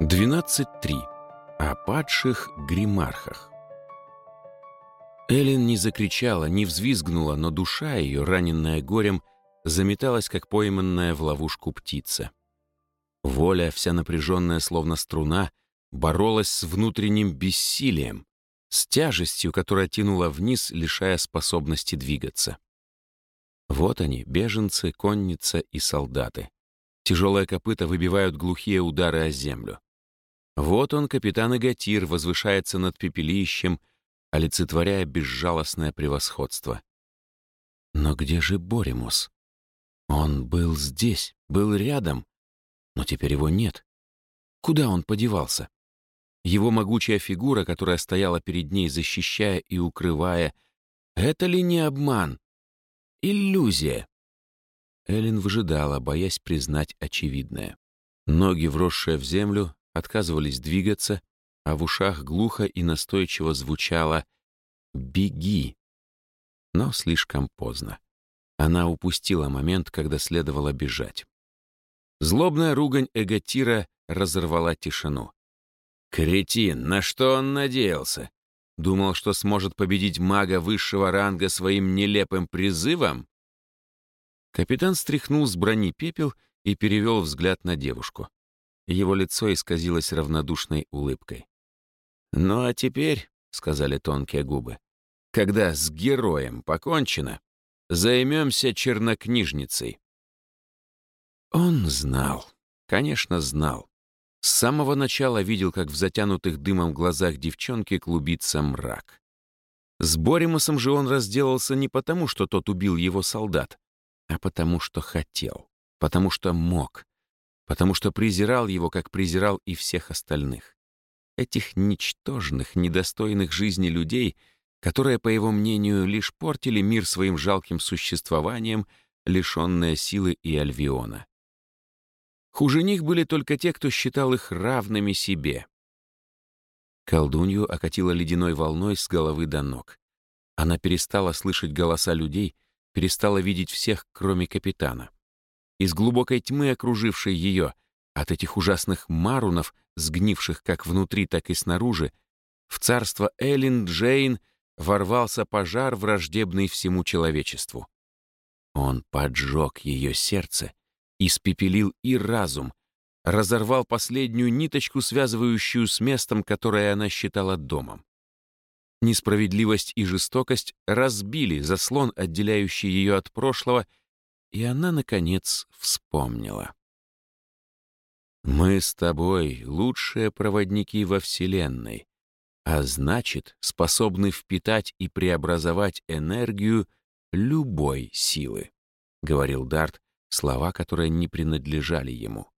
12.3. О падших гримархах. Эллен не закричала, не взвизгнула, но душа ее, раненная горем, заметалась, как пойманная в ловушку птица. Воля, вся напряженная, словно струна, боролась с внутренним бессилием, с тяжестью, которая тянула вниз, лишая способности двигаться. Вот они, беженцы, конница и солдаты. Тяжелые копыта выбивают глухие удары о землю. Вот он, капитан Агатир, возвышается над пепелищем, олицетворяя безжалостное превосходство. Но где же Боримус? Он был здесь, был рядом, но теперь его нет. Куда он подевался? Его могучая фигура, которая стояла перед ней, защищая и укрывая, это ли не обман? Иллюзия. Эллен выжидала, боясь признать очевидное. Ноги, вросшие в землю, отказывались двигаться, а в ушах глухо и настойчиво звучало «Беги!». Но слишком поздно. Она упустила момент, когда следовало бежать. Злобная ругань Эготира разорвала тишину. Кретин, на что он надеялся? Думал, что сможет победить мага высшего ранга своим нелепым призывом? Капитан стряхнул с брони пепел и перевел взгляд на девушку. Его лицо исказилось равнодушной улыбкой. «Ну а теперь», — сказали тонкие губы, — «когда с героем покончено, займемся чернокнижницей». Он знал, конечно, знал. С самого начала видел, как в затянутых дымом глазах девчонки клубится мрак. С Боримусом же он разделался не потому, что тот убил его солдат, а потому что хотел, потому что мог, потому что презирал его, как презирал и всех остальных. Этих ничтожных, недостойных жизни людей, которые, по его мнению, лишь портили мир своим жалким существованием, лишенные силы и альвиона. Хуже них были только те, кто считал их равными себе. Колдунью окатила ледяной волной с головы до ног. Она перестала слышать голоса людей, перестала видеть всех, кроме капитана. Из глубокой тьмы, окружившей ее, от этих ужасных марунов, сгнивших как внутри, так и снаружи, в царство Эллен Джейн ворвался пожар, враждебный всему человечеству. Он поджег ее сердце, испепелил и разум, разорвал последнюю ниточку, связывающую с местом, которое она считала домом. Несправедливость и жестокость разбили заслон, отделяющий ее от прошлого, и она, наконец, вспомнила. «Мы с тобой лучшие проводники во Вселенной, а значит, способны впитать и преобразовать энергию любой силы», — говорил Дарт, слова, которые не принадлежали ему.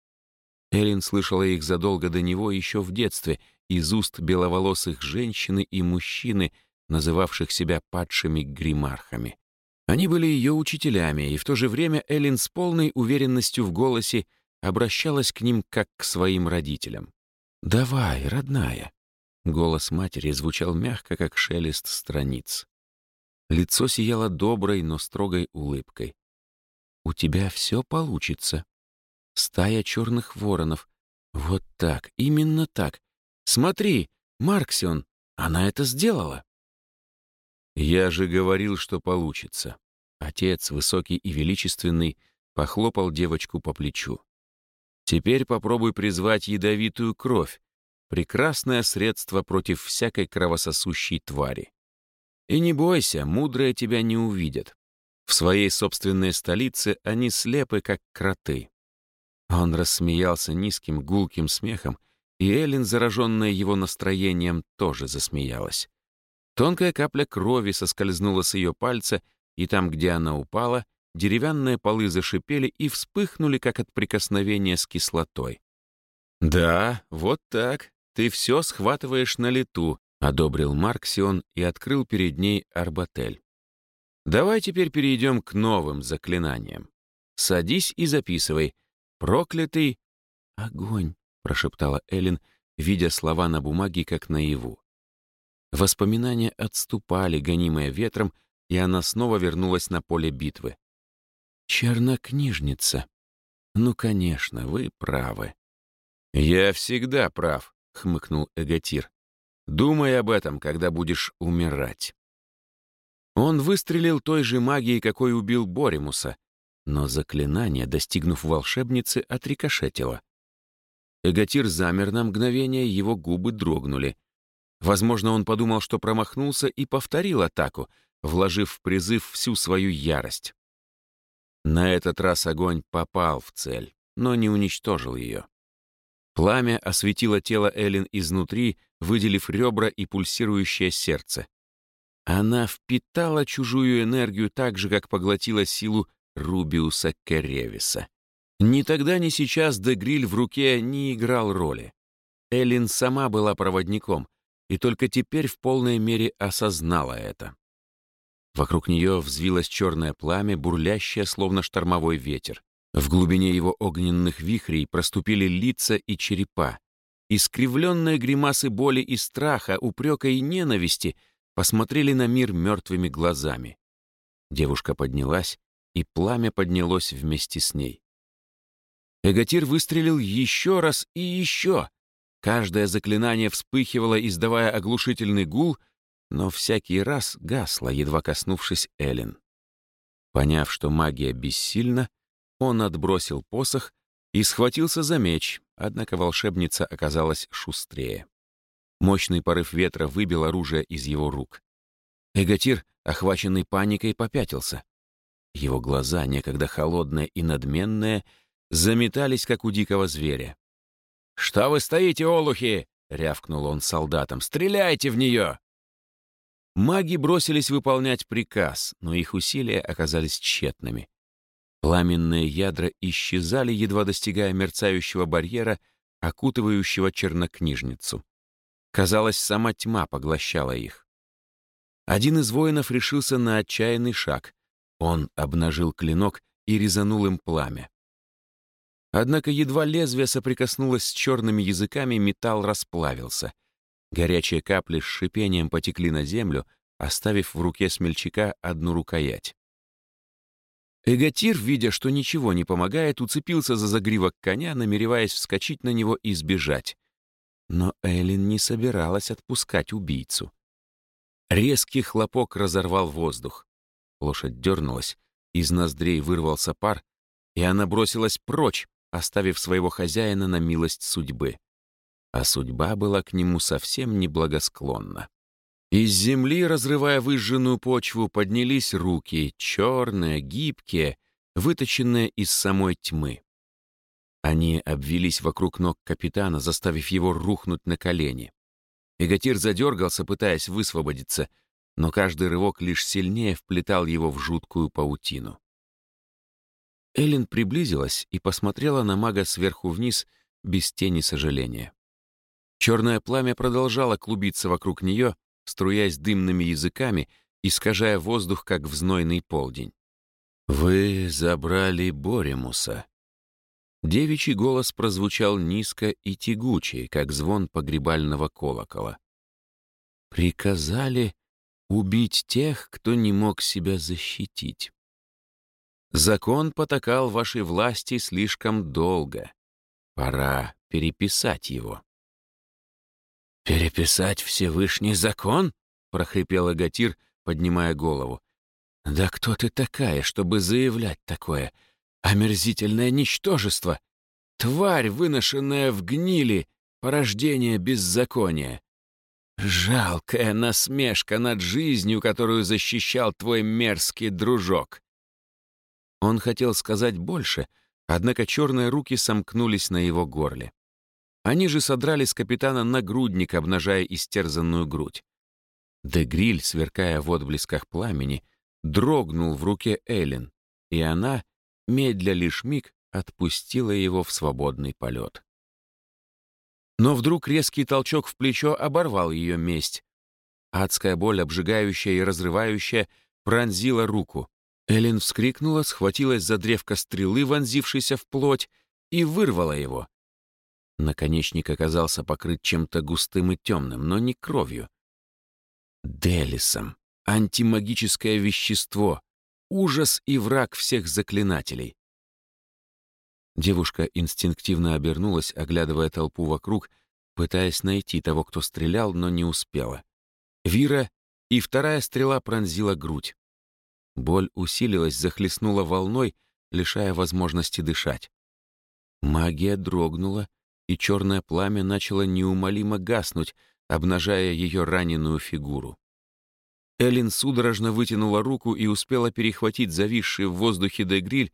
Эллен слышала их задолго до него еще в детстве из уст беловолосых женщины и мужчины, называвших себя падшими гримархами. Они были ее учителями, и в то же время Эллен с полной уверенностью в голосе обращалась к ним как к своим родителям. «Давай, родная». Голос матери звучал мягко, как шелест страниц. Лицо сияло доброй, но строгой улыбкой. У тебя все получится. Стая черных воронов. Вот так, именно так. Смотри, Марксион, она это сделала. Я же говорил, что получится. Отец, высокий и величественный, похлопал девочку по плечу. Теперь попробуй призвать ядовитую кровь, прекрасное средство против всякой кровососущей твари. И не бойся, мудрые тебя не увидят. В своей собственной столице они слепы, как кроты. Он рассмеялся низким гулким смехом, и Эллен, зараженная его настроением, тоже засмеялась. Тонкая капля крови соскользнула с ее пальца, и там, где она упала, деревянные полы зашипели и вспыхнули, как от прикосновения с кислотой. «Да, вот так. Ты все схватываешь на лету», — одобрил Марксион и открыл перед ней арбатель. Давай теперь перейдем к новым заклинаниям. Садись и записывай. Проклятый... Огонь, прошептала Эллен, видя слова на бумаге как наяву. Воспоминания отступали, гонимые ветром, и она снова вернулась на поле битвы. «Чернокнижница. Ну, конечно, вы правы. «Я всегда прав», — хмыкнул Эготир. «Думай об этом, когда будешь умирать». Он выстрелил той же магией, какой убил Боримуса, но заклинание, достигнув волшебницы, отрикошетило. Эготир замер на мгновение, его губы дрогнули. Возможно, он подумал, что промахнулся, и повторил атаку, вложив в призыв всю свою ярость. На этот раз огонь попал в цель, но не уничтожил ее. Пламя осветило тело Эллен изнутри, выделив ребра и пульсирующее сердце. Она впитала чужую энергию так же, как поглотила силу Рубиуса Керевиса. Ни тогда, ни сейчас Дегриль в руке не играл роли. Эллин сама была проводником, и только теперь в полной мере осознала это. Вокруг нее взвилось черное пламя, бурлящее, словно штормовой ветер. В глубине его огненных вихрей проступили лица и черепа. Искривленные гримасы боли и страха, упрека и ненависти посмотрели на мир мертвыми глазами. Девушка поднялась, и пламя поднялось вместе с ней. Эготир выстрелил еще раз и еще. Каждое заклинание вспыхивало, издавая оглушительный гул, но всякий раз гасло, едва коснувшись Эллен. Поняв, что магия бессильна, он отбросил посох и схватился за меч, однако волшебница оказалась шустрее. Мощный порыв ветра выбил оружие из его рук. Эготир, охваченный паникой, попятился. Его глаза, некогда холодные и надменные, заметались, как у дикого зверя. «Что вы стоите, олухи?» — рявкнул он солдатам. «Стреляйте в нее!» Маги бросились выполнять приказ, но их усилия оказались тщетными. Пламенные ядра исчезали, едва достигая мерцающего барьера, окутывающего чернокнижницу. Казалось, сама тьма поглощала их. Один из воинов решился на отчаянный шаг. Он обнажил клинок и резанул им пламя. Однако едва лезвие соприкоснулось с черными языками, металл расплавился. Горячие капли с шипением потекли на землю, оставив в руке смельчака одну рукоять. Эготир, видя, что ничего не помогает, уцепился за загривок коня, намереваясь вскочить на него и сбежать. Но Эллен не собиралась отпускать убийцу. Резкий хлопок разорвал воздух. Лошадь дернулась, из ноздрей вырвался пар, и она бросилась прочь, оставив своего хозяина на милость судьбы. А судьба была к нему совсем неблагосклонна. Из земли, разрывая выжженную почву, поднялись руки, черные, гибкие, выточенные из самой тьмы. Они обвелись вокруг ног капитана, заставив его рухнуть на колени. Эготир задергался, пытаясь высвободиться, но каждый рывок лишь сильнее вплетал его в жуткую паутину. Эллен приблизилась и посмотрела на мага сверху вниз без тени сожаления. Черное пламя продолжало клубиться вокруг нее, струясь дымными языками, искажая воздух, как в знойный полдень. «Вы забрали Боремуса». Девичий голос прозвучал низко и тягуче, как звон погребального колокола. «Приказали убить тех, кто не мог себя защитить. Закон потакал вашей власти слишком долго. Пора переписать его». «Переписать Всевышний закон?» — прохрипел Агатир, поднимая голову. «Да кто ты такая, чтобы заявлять такое? Омерзительное ничтожество! Тварь, выношенная в гнили, порождение беззакония! Жалкая насмешка над жизнью, которую защищал твой мерзкий дружок!» Он хотел сказать больше, однако черные руки сомкнулись на его горле. Они же содрали с капитана нагрудник, обнажая истерзанную грудь. Дегриль, сверкая в отблесках пламени, дрогнул в руке Эллен, и она, медля лишь миг, отпустила его в свободный полет. Но вдруг резкий толчок в плечо оборвал ее месть. Адская боль, обжигающая и разрывающая, пронзила руку. Эллен вскрикнула, схватилась за древко стрелы, вонзившейся в плоть, и вырвала его. Наконечник оказался покрыт чем-то густым и темным, но не кровью. Делисом. Антимагическое вещество. Ужас и враг всех заклинателей. Девушка инстинктивно обернулась, оглядывая толпу вокруг, пытаясь найти того, кто стрелял, но не успела. Вира, и вторая стрела пронзила грудь. Боль усилилась, захлестнула волной, лишая возможности дышать. Магия дрогнула, и черное пламя начало неумолимо гаснуть, обнажая ее раненую фигуру. Эллен судорожно вытянула руку и успела перехватить зависший в воздухе дегриль,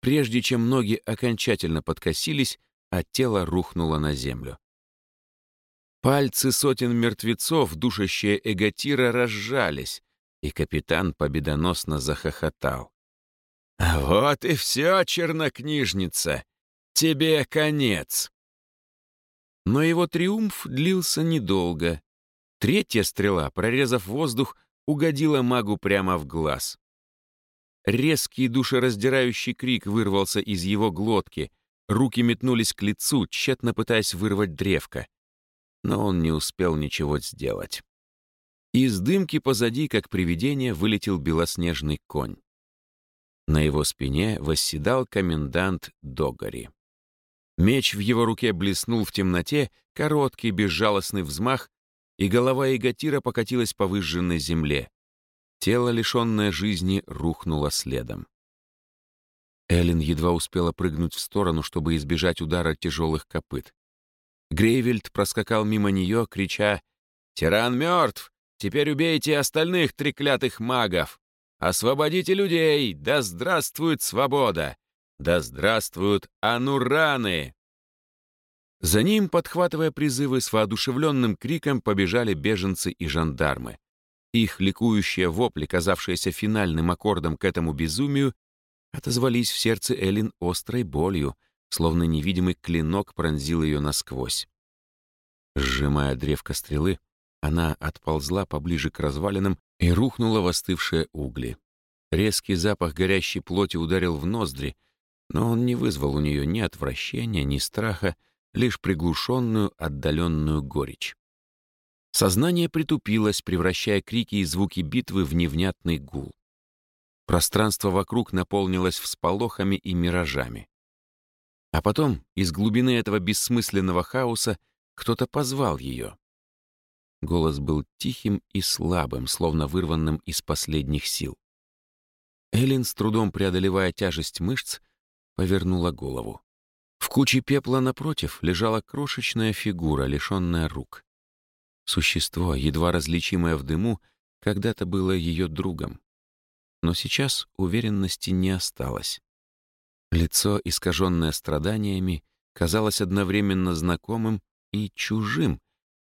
прежде чем ноги окончательно подкосились, а тело рухнуло на землю. Пальцы сотен мертвецов, душащие Эготира, разжались, и капитан победоносно захохотал. «Вот и все, чернокнижница! Тебе конец!» Но его триумф длился недолго. Третья стрела, прорезав воздух, угодила магу прямо в глаз. Резкий душераздирающий крик вырвался из его глотки. Руки метнулись к лицу, тщетно пытаясь вырвать древко. Но он не успел ничего сделать. Из дымки позади, как привидение, вылетел белоснежный конь. На его спине восседал комендант Догори. Меч в его руке блеснул в темноте, короткий безжалостный взмах, и голова Игатира покатилась по выжженной земле. Тело, лишенное жизни, рухнуло следом. Эллен едва успела прыгнуть в сторону, чтобы избежать удара тяжелых копыт. Грейвельд проскакал мимо нее, крича «Тиран мертв! Теперь убейте остальных треклятых магов! Освободите людей! Да здравствует свобода! Да здравствуют анураны!» За ним, подхватывая призывы с воодушевленным криком, побежали беженцы и жандармы. Их ликующие вопли, казавшиеся финальным аккордом к этому безумию, отозвались в сердце Эллин острой болью, словно невидимый клинок пронзил ее насквозь. Сжимая древко стрелы, она отползла поближе к развалинам и рухнула в остывшие угли. Резкий запах горящей плоти ударил в ноздри, но он не вызвал у нее ни отвращения, ни страха, лишь приглушенную, отдаленную горечь. Сознание притупилось, превращая крики и звуки битвы в невнятный гул. Пространство вокруг наполнилось всполохами и миражами. А потом из глубины этого бессмысленного хаоса кто-то позвал ее. Голос был тихим и слабым, словно вырванным из последних сил. Эллен, с трудом преодолевая тяжесть мышц, повернула голову. В куче пепла напротив лежала крошечная фигура, лишенная рук. Существо, едва различимое в дыму, когда-то было ее другом. Но сейчас уверенности не осталось. Лицо, искаженное страданиями, казалось одновременно знакомым и чужим,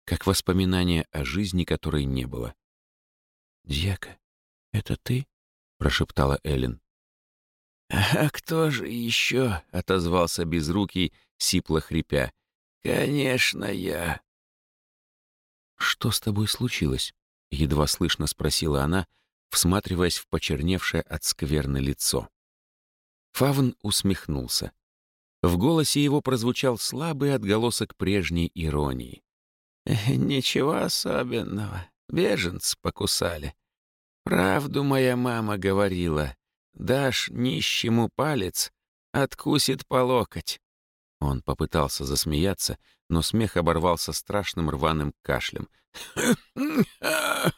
как воспоминание о жизни, которой не было. «Дьяка, это ты?» — прошептала Эллен. «А кто же еще?» — отозвался безрукий, сипло хрипя. «Конечно, я». «Что с тобой случилось?» — едва слышно спросила она, всматриваясь в почерневшее от скверны лицо. Фавн усмехнулся. В голосе его прозвучал слабый отголосок прежней иронии. «Ничего особенного. Беженцы покусали. Правду моя мама говорила. Дашь нищему палец, откусит по локоть». Он попытался засмеяться, но смех оборвался страшным рваным кашлем.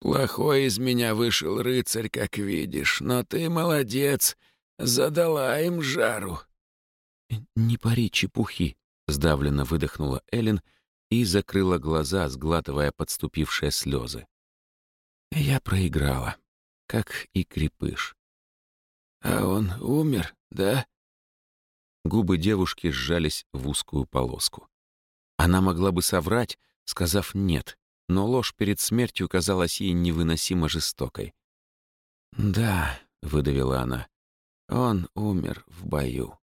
«Плохой из меня вышел рыцарь, как видишь, но ты молодец, задала им жару». «Не пари чепухи», — сдавленно выдохнула Эллен и закрыла глаза, сглатывая подступившие слезы. «Я проиграла, как и крепыш». «А он умер, да?» Губы девушки сжались в узкую полоску. Она могла бы соврать, сказав «нет», но ложь перед смертью казалась ей невыносимо жестокой. «Да», — выдавила она, — «он умер в бою».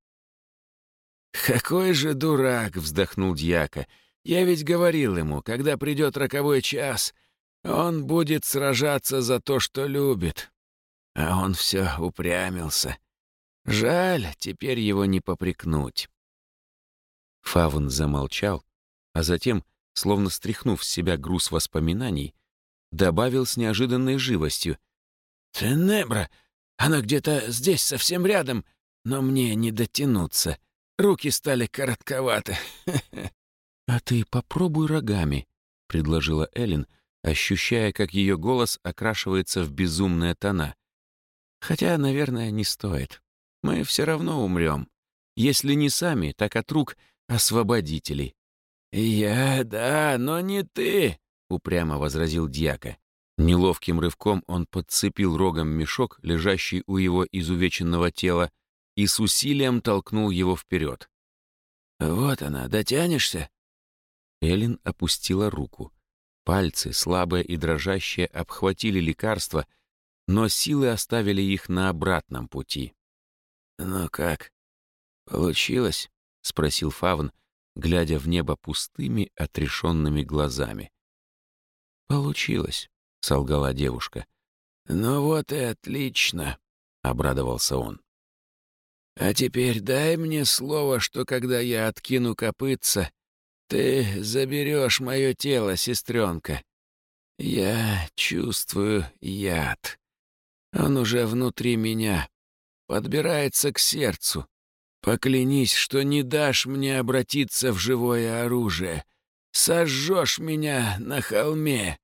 «Какой же дурак!» — вздохнул дьяка. «Я ведь говорил ему, когда придет роковой час, он будет сражаться за то, что любит. А он все упрямился. Жаль, теперь его не попрекнуть». Фавн замолчал, а затем, словно стряхнув с себя груз воспоминаний, добавил с неожиданной живостью. «Тенебра! Она где-то здесь, совсем рядом. но мне не дотянуться. Руки стали коротковаты. «А ты попробуй рогами», — предложила Эллен, ощущая, как ее голос окрашивается в безумные тона. «Хотя, наверное, не стоит. Мы все равно умрем. Если не сами, так от рук освободителей». «Я, да, но не ты», — упрямо возразил дьяка. Неловким рывком он подцепил рогом мешок, лежащий у его изувеченного тела, и с усилием толкнул его вперед. «Вот она, дотянешься?» Эллен опустила руку. Пальцы, слабые и дрожащие, обхватили лекарство, но силы оставили их на обратном пути. «Ну как, получилось?» — спросил Фавн, глядя в небо пустыми, отрешенными глазами. «Получилось», — солгала девушка. «Ну вот и отлично», — обрадовался он. «А теперь дай мне слово, что когда я откину копытца, ты заберешь мое тело, сестренка. Я чувствую яд. Он уже внутри меня, подбирается к сердцу. Поклянись, что не дашь мне обратиться в живое оружие. Сожжешь меня на холме.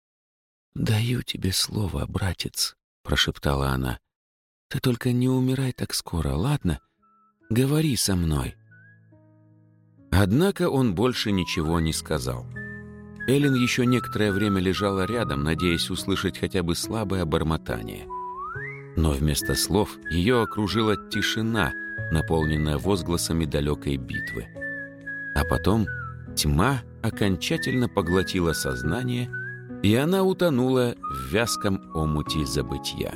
«Даю тебе слово, братец», — прошептала она. «Ты только не умирай так скоро, ладно? Говори со мной». Однако он больше ничего не сказал. Эллен еще некоторое время лежала рядом, надеясь услышать хотя бы слабое бормотание. Но вместо слов ее окружила тишина, наполненная возгласами далекой битвы. А потом тьма окончательно поглотила сознание — и она утонула в вязком омуте забытья.